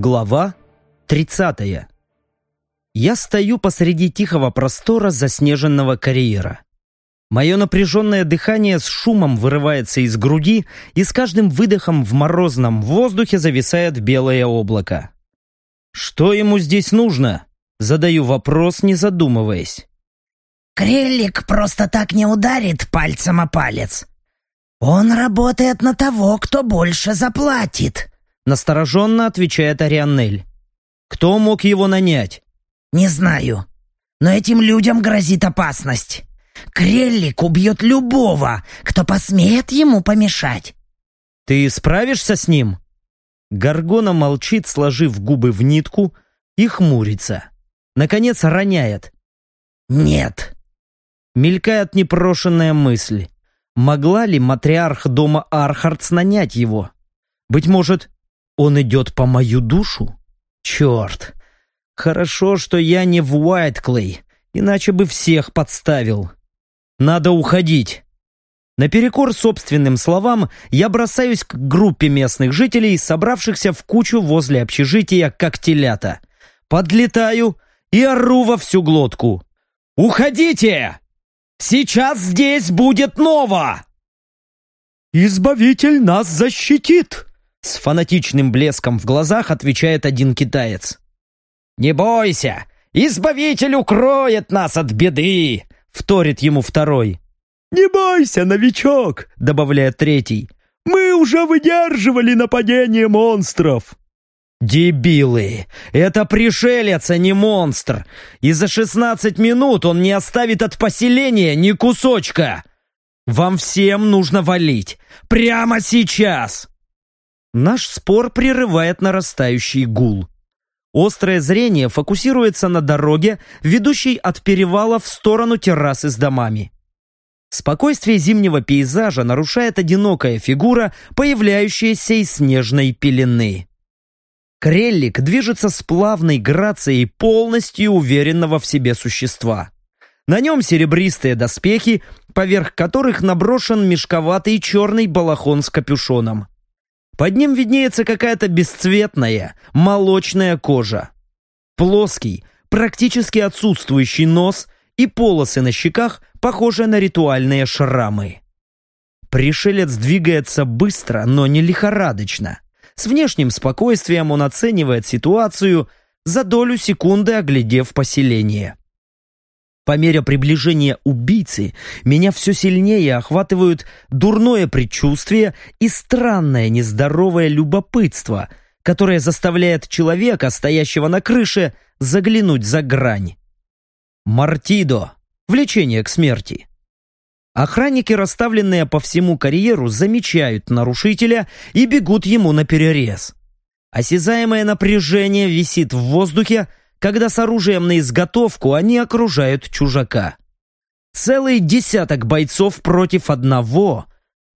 Глава 30. Я стою посреди тихого простора заснеженного карьера. Мое напряженное дыхание с шумом вырывается из груди, и с каждым выдохом в морозном воздухе зависает белое облако. «Что ему здесь нужно?» Задаю вопрос, не задумываясь. Крелик просто так не ударит пальцем о палец. Он работает на того, кто больше заплатит. Настороженно отвечает Арианель. Кто мог его нанять? Не знаю. Но этим людям грозит опасность. Креллик убьет любого, кто посмеет ему помешать. Ты справишься с ним? Гаргона молчит, сложив губы в нитку, и хмурится. Наконец роняет. «Нет». Мелькает непрошенная мысль. Могла ли матриарх дома Архардс нанять его? Быть может, он идет по мою душу? Черт! Хорошо, что я не в Уайтклей, иначе бы всех подставил. Надо уходить. Наперекор собственным словам, я бросаюсь к группе местных жителей, собравшихся в кучу возле общежития, как телята. Подлетаю и ору во всю глотку. «Уходите! Сейчас здесь будет ново!» «Избавитель нас защитит!» С фанатичным блеском в глазах отвечает один китаец. «Не бойся! Избавитель укроет нас от беды!» Вторит ему второй. «Не бойся, новичок!» Добавляет третий. «Мы уже выдерживали нападение монстров!» «Дебилы! Это пришелец, а не монстр! И за шестнадцать минут он не оставит от поселения ни кусочка! Вам всем нужно валить! Прямо сейчас!» Наш спор прерывает нарастающий гул. Острое зрение фокусируется на дороге, ведущей от перевала в сторону террасы с домами. Спокойствие зимнего пейзажа нарушает одинокая фигура, появляющаяся из снежной пелены. Креллик движется с плавной грацией полностью уверенного в себе существа. На нем серебристые доспехи, поверх которых наброшен мешковатый черный балахон с капюшоном. Под ним виднеется какая-то бесцветная, молочная кожа. Плоский, практически отсутствующий нос и полосы на щеках, похожие на ритуальные шрамы. Пришелец двигается быстро, но не лихорадочно. С внешним спокойствием он оценивает ситуацию, за долю секунды оглядев поселение. По мере приближения убийцы меня все сильнее охватывают дурное предчувствие и странное нездоровое любопытство, которое заставляет человека, стоящего на крыше, заглянуть за грань. Мартидо. Влечение к смерти. Охранники, расставленные по всему карьеру, замечают нарушителя и бегут ему на перерез. Осязаемое напряжение висит в воздухе, когда с оружием на изготовку они окружают чужака. Целый десяток бойцов против одного,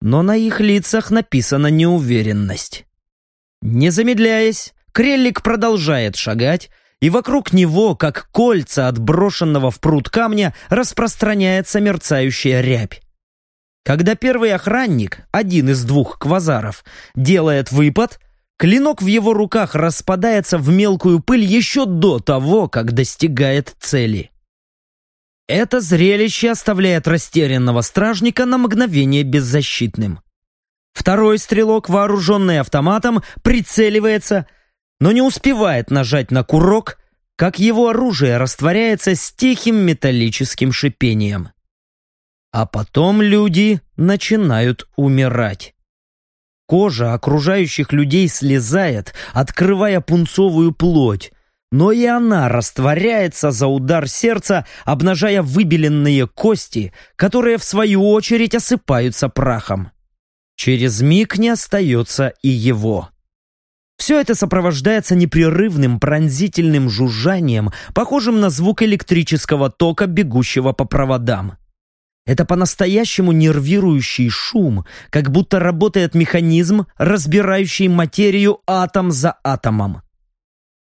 но на их лицах написана неуверенность. Не замедляясь, Креллик продолжает шагать, и вокруг него, как кольца от брошенного в пруд камня, распространяется мерцающая рябь. Когда первый охранник, один из двух квазаров, делает выпад, клинок в его руках распадается в мелкую пыль еще до того, как достигает цели. Это зрелище оставляет растерянного стражника на мгновение беззащитным. Второй стрелок, вооруженный автоматом, прицеливается – но не успевает нажать на курок, как его оружие растворяется с тихим металлическим шипением. А потом люди начинают умирать. Кожа окружающих людей слезает, открывая пунцовую плоть, но и она растворяется за удар сердца, обнажая выбеленные кости, которые в свою очередь осыпаются прахом. Через миг не остается и его. Все это сопровождается непрерывным пронзительным жужжанием, похожим на звук электрического тока, бегущего по проводам. Это по-настоящему нервирующий шум, как будто работает механизм, разбирающий материю атом за атомом.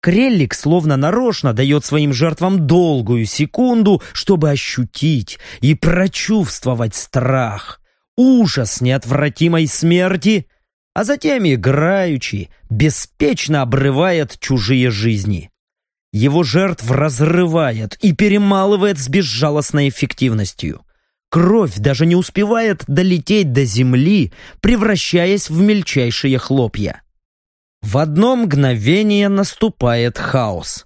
Креллик словно нарочно дает своим жертвам долгую секунду, чтобы ощутить и прочувствовать страх, ужас неотвратимой смерти а затем играючи, беспечно обрывает чужие жизни. Его жертв разрывает и перемалывает с безжалостной эффективностью. Кровь даже не успевает долететь до земли, превращаясь в мельчайшие хлопья. В одно мгновение наступает хаос.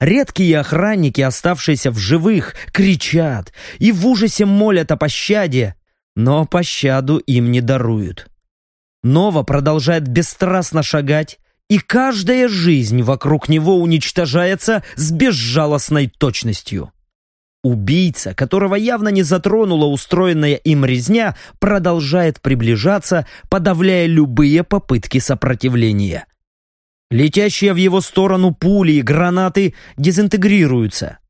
Редкие охранники, оставшиеся в живых, кричат и в ужасе молят о пощаде, но пощаду им не даруют. Нова продолжает бесстрастно шагать, и каждая жизнь вокруг него уничтожается с безжалостной точностью. Убийца, которого явно не затронула устроенная им резня, продолжает приближаться, подавляя любые попытки сопротивления. Летящие в его сторону пули и гранаты дезинтегрируются.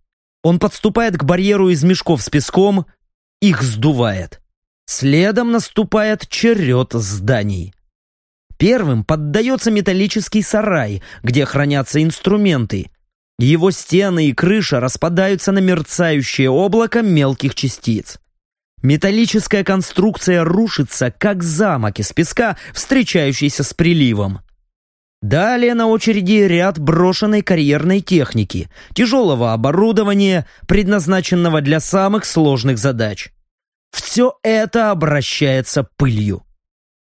Он подступает к барьеру из мешков с песком, их сдувает. Следом наступает черед зданий. Первым поддается металлический сарай, где хранятся инструменты. Его стены и крыша распадаются на мерцающее облако мелких частиц. Металлическая конструкция рушится, как замок из песка, встречающийся с приливом. Далее на очереди ряд брошенной карьерной техники, тяжелого оборудования, предназначенного для самых сложных задач. Все это обращается пылью.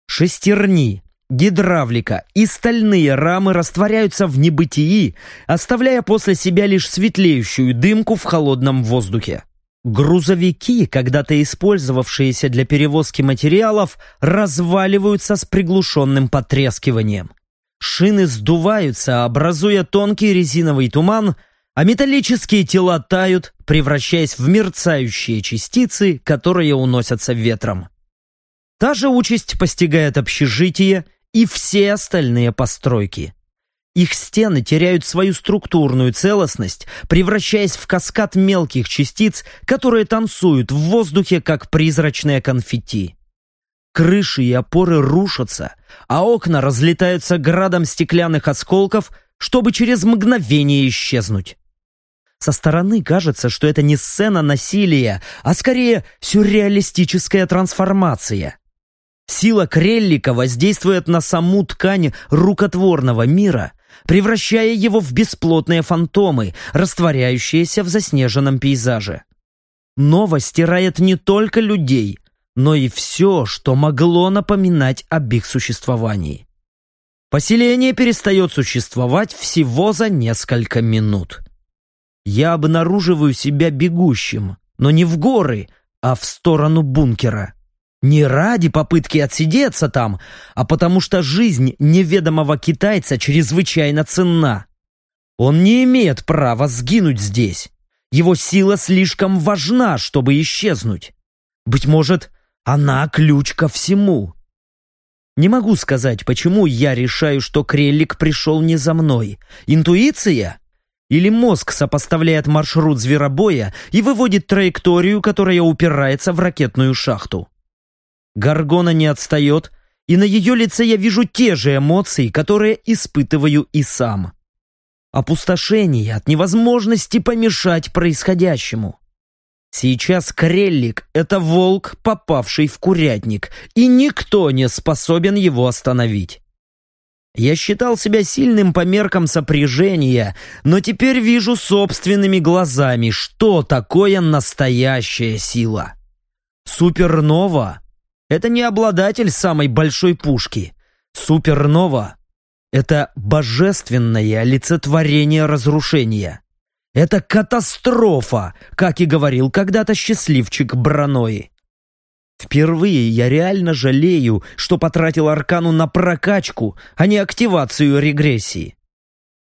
Шестерни, гидравлика и стальные рамы растворяются в небытии, оставляя после себя лишь светлеющую дымку в холодном воздухе. Грузовики, когда-то использовавшиеся для перевозки материалов, разваливаются с приглушенным потрескиванием. Шины сдуваются, образуя тонкий резиновый туман, а металлические тела тают, превращаясь в мерцающие частицы, которые уносятся ветром. Та же участь постигает общежитие и все остальные постройки. Их стены теряют свою структурную целостность, превращаясь в каскад мелких частиц, которые танцуют в воздухе, как призрачное конфетти. Крыши и опоры рушатся, а окна разлетаются градом стеклянных осколков, чтобы через мгновение исчезнуть. Со стороны кажется, что это не сцена насилия, а скорее сюрреалистическая трансформация. Сила Креллика воздействует на саму ткань рукотворного мира, превращая его в бесплотные фантомы, растворяющиеся в заснеженном пейзаже. Нова стирает не только людей, но и все, что могло напоминать об их существовании. Поселение перестает существовать всего за несколько минут. Я обнаруживаю себя бегущим, но не в горы, а в сторону бункера. Не ради попытки отсидеться там, а потому что жизнь неведомого китайца чрезвычайно ценна. Он не имеет права сгинуть здесь. Его сила слишком важна, чтобы исчезнуть. Быть может, она ключ ко всему. Не могу сказать, почему я решаю, что Креллик пришел не за мной. Интуиция? Или мозг сопоставляет маршрут зверобоя и выводит траекторию, которая упирается в ракетную шахту? Гаргона не отстает, и на ее лице я вижу те же эмоции, которые испытываю и сам. Опустошение от невозможности помешать происходящему. Сейчас Креллик — это волк, попавший в курятник, и никто не способен его остановить. Я считал себя сильным по меркам сопряжения, но теперь вижу собственными глазами, что такое настоящая сила. Супернова — это не обладатель самой большой пушки. Супернова — это божественное олицетворение разрушения. Это катастрофа, как и говорил когда-то счастливчик Браной. Впервые я реально жалею, что потратил Аркану на прокачку, а не активацию регрессии.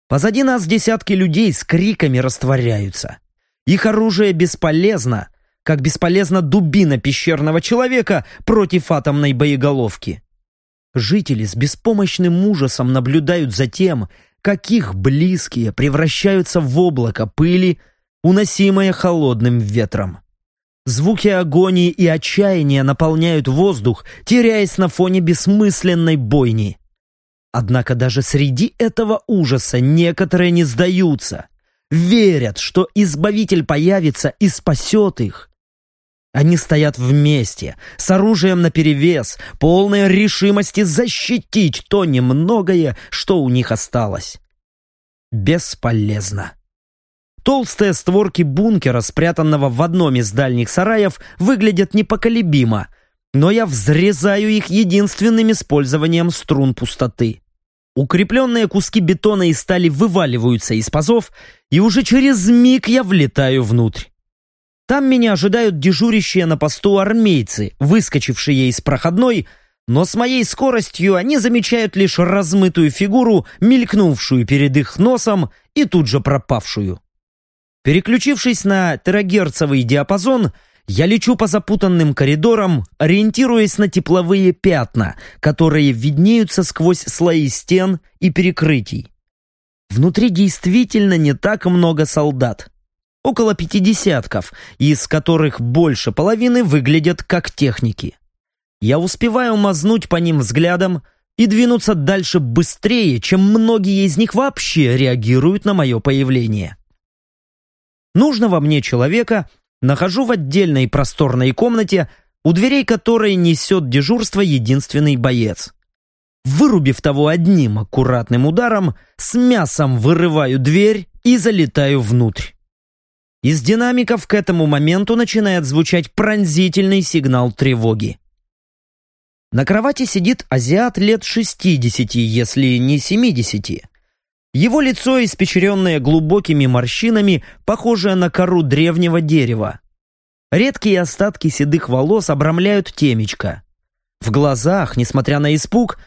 Позади нас десятки людей с криками растворяются. Их оружие бесполезно, как бесполезна дубина пещерного человека против атомной боеголовки. Жители с беспомощным ужасом наблюдают за тем, каких близкие превращаются в облако пыли, уносимое холодным ветром. Звуки агонии и отчаяния наполняют воздух, теряясь на фоне бессмысленной бойни. Однако даже среди этого ужаса некоторые не сдаются, верят, что Избавитель появится и спасет их. Они стоят вместе, с оружием наперевес, полной решимости защитить то немногое, что у них осталось. Бесполезно. Толстые створки бункера, спрятанного в одном из дальних сараев, выглядят непоколебимо, но я взрезаю их единственным использованием струн пустоты. Укрепленные куски бетона и стали вываливаются из пазов, и уже через миг я влетаю внутрь. Там меня ожидают дежурящие на посту армейцы, выскочившие из проходной, но с моей скоростью они замечают лишь размытую фигуру, мелькнувшую перед их носом и тут же пропавшую. Переключившись на терагерцовый диапазон, я лечу по запутанным коридорам, ориентируясь на тепловые пятна, которые виднеются сквозь слои стен и перекрытий. Внутри действительно не так много солдат около пятидесятков, из которых больше половины выглядят как техники. Я успеваю мазнуть по ним взглядом и двинуться дальше быстрее, чем многие из них вообще реагируют на мое появление. Нужного мне человека нахожу в отдельной просторной комнате, у дверей которой несет дежурство единственный боец. Вырубив того одним аккуратным ударом, с мясом вырываю дверь и залетаю внутрь. Из динамиков к этому моменту начинает звучать пронзительный сигнал тревоги. На кровати сидит азиат лет 60, если не 70. Его лицо, испечренное глубокими морщинами, похожее на кору древнего дерева. Редкие остатки седых волос обрамляют темечко. В глазах, несмотря на испуг,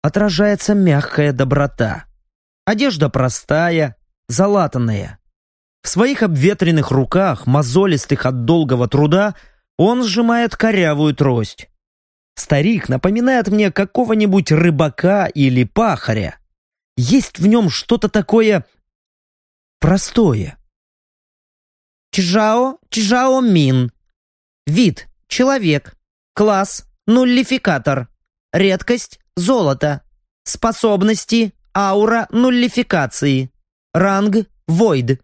отражается мягкая доброта. Одежда простая, залатанная. В своих обветренных руках, мозолистых от долгого труда, он сжимает корявую трость. Старик напоминает мне какого-нибудь рыбака или пахаря. Есть в нем что-то такое простое. Чжао Чжао Мин. Вид – человек. Класс – нуллификатор. Редкость – золото. Способности – аура нуллификации. Ранг – войд.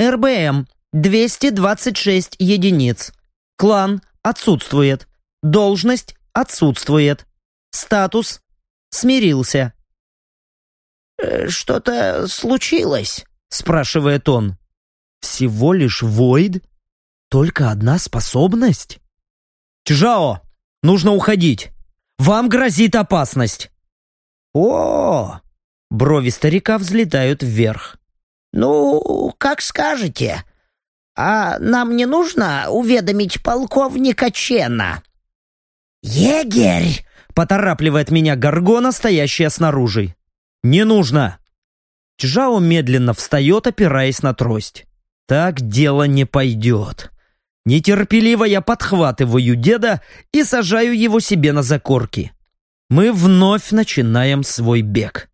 РБМ 226 единиц. Клан отсутствует. Должность отсутствует. Статус смирился. «Э, «Что-то случилось?» — спрашивает он. «Всего лишь Войд? Только одна способность?» «Чжао, нужно уходить. Вам грозит опасность». «О!» — брови старика взлетают вверх. «Ну, как скажете. А нам не нужно уведомить полковника Чена?» «Егерь!» — поторапливает меня Гаргона, стоящая снаружи. «Не нужно!» Чжао медленно встает, опираясь на трость. «Так дело не пойдет!» Нетерпеливо я подхватываю деда и сажаю его себе на закорки. Мы вновь начинаем свой бег.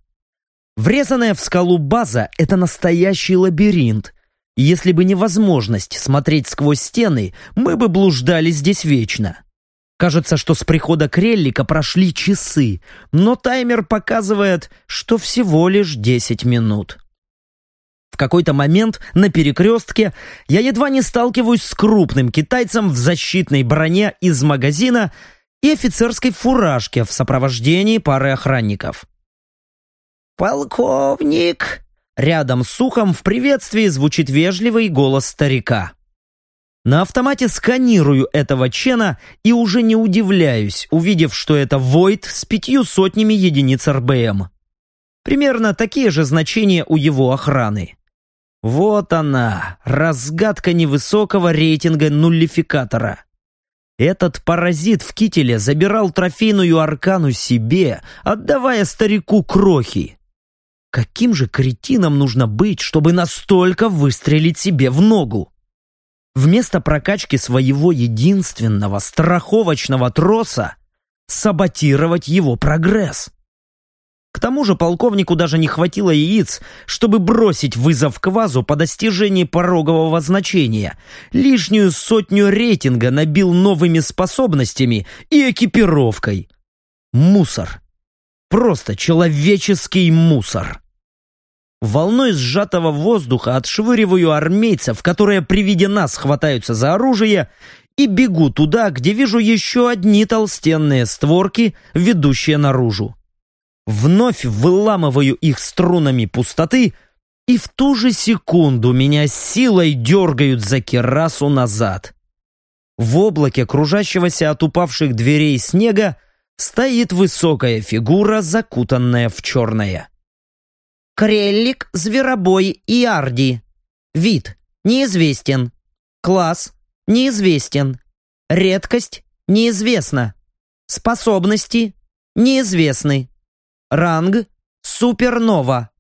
Врезанная в скалу база — это настоящий лабиринт. если бы невозможность смотреть сквозь стены, мы бы блуждали здесь вечно. Кажется, что с прихода Креллика прошли часы, но таймер показывает, что всего лишь 10 минут. В какой-то момент на перекрестке я едва не сталкиваюсь с крупным китайцем в защитной броне из магазина и офицерской фуражке в сопровождении пары охранников. «Полковник!» Рядом с ухом в приветствии звучит вежливый голос старика. На автомате сканирую этого Чена и уже не удивляюсь, увидев, что это Войд с пятью сотнями единиц РБМ. Примерно такие же значения у его охраны. Вот она, разгадка невысокого рейтинга нуллификатора. Этот паразит в кителе забирал трофейную аркану себе, отдавая старику крохи. Каким же кретином нужно быть, чтобы настолько выстрелить себе в ногу? Вместо прокачки своего единственного страховочного троса саботировать его прогресс. К тому же полковнику даже не хватило яиц, чтобы бросить вызов квазу по достижении порогового значения. Лишнюю сотню рейтинга набил новыми способностями и экипировкой. Мусор. Просто человеческий мусор. Волной сжатого воздуха отшвыриваю армейцев, которые при виде нас хватаются за оружие, и бегу туда, где вижу еще одни толстенные створки, ведущие наружу. Вновь выламываю их струнами пустоты, и в ту же секунду меня силой дергают за керасу назад. В облаке кружащегося от упавших дверей снега стоит высокая фигура, закутанная в черное. Креллик, зверобой и арди. Вид неизвестен. Класс неизвестен. Редкость неизвестна. Способности неизвестны. Ранг супернова.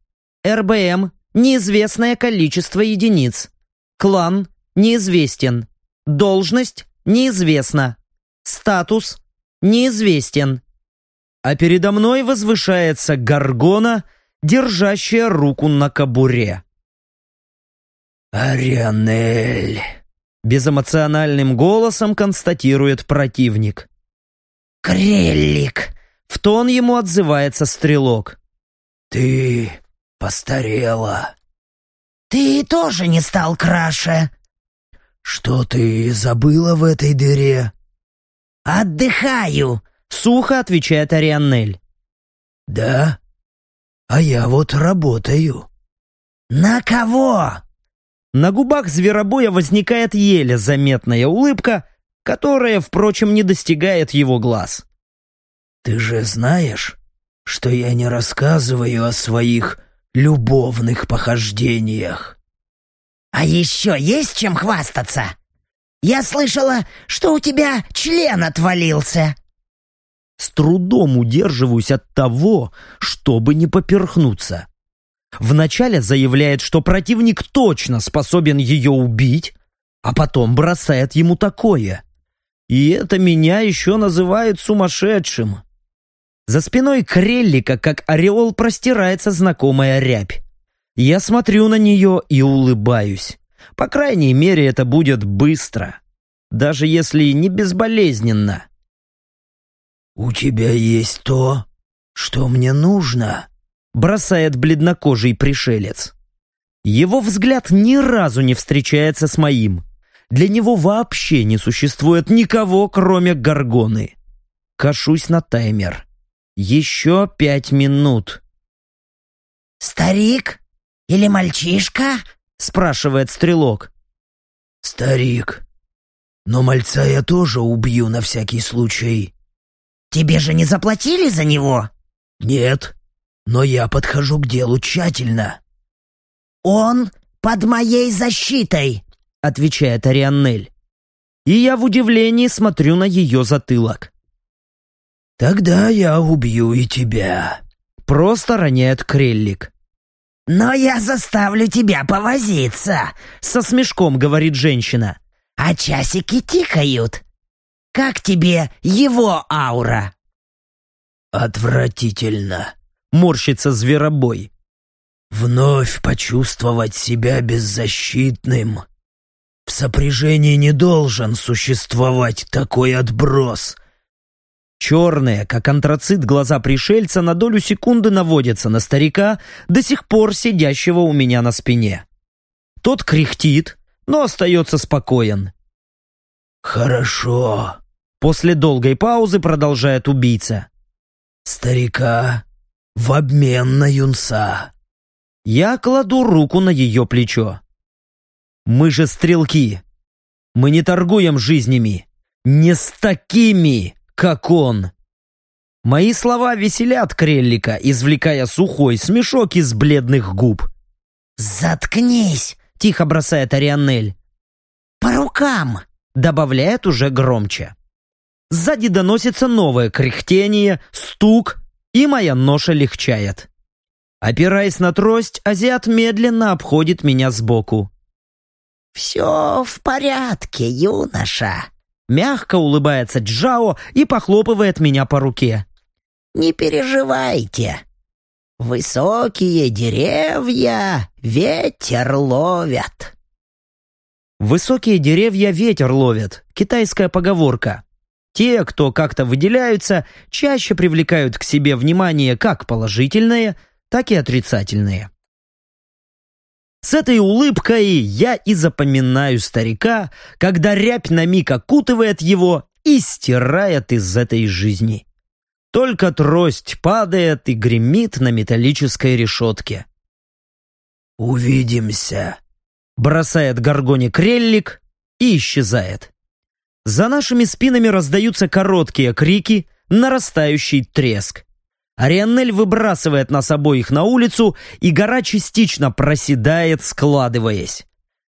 РБМ неизвестное количество единиц. Клан неизвестен. Должность неизвестна. Статус неизвестен. А передо мной возвышается Гаргона, держащая руку на кобуре. «Арианель!» — безэмоциональным голосом констатирует противник. «Креллик!» — в тон ему отзывается стрелок. «Ты постарела». «Ты тоже не стал краше». «Что ты забыла в этой дыре?» «Отдыхаю», — сухо отвечает Арианель. «Да? А я вот работаю». «На кого?» На губах зверобоя возникает еле заметная улыбка, которая, впрочем, не достигает его глаз. «Ты же знаешь, что я не рассказываю о своих любовных похождениях?» «А еще есть чем хвастаться? Я слышала, что у тебя член отвалился». С трудом удерживаюсь от того, чтобы не поперхнуться. Вначале заявляет, что противник точно способен ее убить, а потом бросает ему такое. И это меня еще называют сумасшедшим. За спиной Креллика, как ореол, простирается знакомая рябь. Я смотрю на нее и улыбаюсь. По крайней мере, это будет быстро. Даже если не безболезненно. «У тебя есть то, что мне нужно?» бросает бледнокожий пришелец. Его взгляд ни разу не встречается с моим. Для него вообще не существует никого, кроме Гаргоны. Кашусь на таймер. Еще пять минут. «Старик? Или мальчишка?» — спрашивает стрелок. «Старик. Но мальца я тоже убью на всякий случай». «Тебе же не заплатили за него?» «Нет но я подхожу к делу тщательно». «Он под моей защитой», — отвечает Арианнель. И я в удивлении смотрю на ее затылок. «Тогда я убью и тебя», — просто роняет Креллик. «Но я заставлю тебя повозиться», — со смешком говорит женщина. «А часики тикают. Как тебе его аура?» «Отвратительно», морщится зверобой. «Вновь почувствовать себя беззащитным. В сопряжении не должен существовать такой отброс». Черные, как антрацит, глаза пришельца на долю секунды наводятся на старика, до сих пор сидящего у меня на спине. Тот кряхтит, но остается спокоен. «Хорошо», — после долгой паузы продолжает убийца. «Старика в обмен на юнца». Я кладу руку на ее плечо. «Мы же стрелки. Мы не торгуем жизнями. Не с такими, как он». Мои слова веселят Креллика, извлекая сухой смешок из бледных губ. «Заткнись!» — тихо бросает Арианель. «По рукам!» — добавляет уже громче. Сзади доносится новое кряхтение, стук, и моя ноша легчает. Опираясь на трость, азиат медленно обходит меня сбоку. «Все в порядке, юноша», — мягко улыбается Джао и похлопывает меня по руке. «Не переживайте. Высокие деревья ветер ловят». «Высокие деревья ветер ловят» — китайская поговорка. Те, кто как-то выделяются, чаще привлекают к себе внимание как положительное, так и отрицательное. С этой улыбкой я и запоминаю старика, когда рябь на миг окутывает его и стирает из этой жизни. Только трость падает и гремит на металлической решетке. «Увидимся», — бросает Гаргоне креллик и исчезает. За нашими спинами раздаются короткие крики, нарастающий треск. Арианель выбрасывает нас обоих на улицу, и гора частично проседает, складываясь.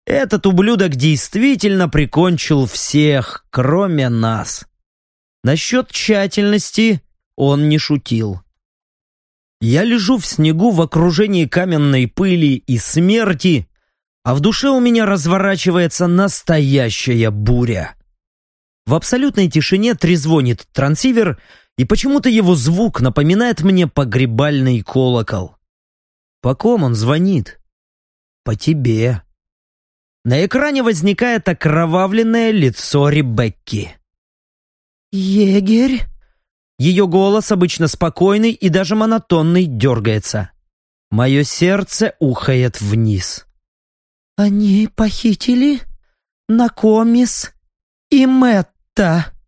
Этот ублюдок действительно прикончил всех, кроме нас. Насчет тщательности он не шутил. Я лежу в снегу в окружении каменной пыли и смерти, а в душе у меня разворачивается настоящая буря. В абсолютной тишине трезвонит трансивер, и почему-то его звук напоминает мне погребальный колокол. По ком он звонит? По тебе. На экране возникает окровавленное лицо Ребекки. «Егерь?» Ее голос, обычно спокойный и даже монотонный, дергается. Мое сердце ухает вниз. «Они похитили Накомис и Мэтта».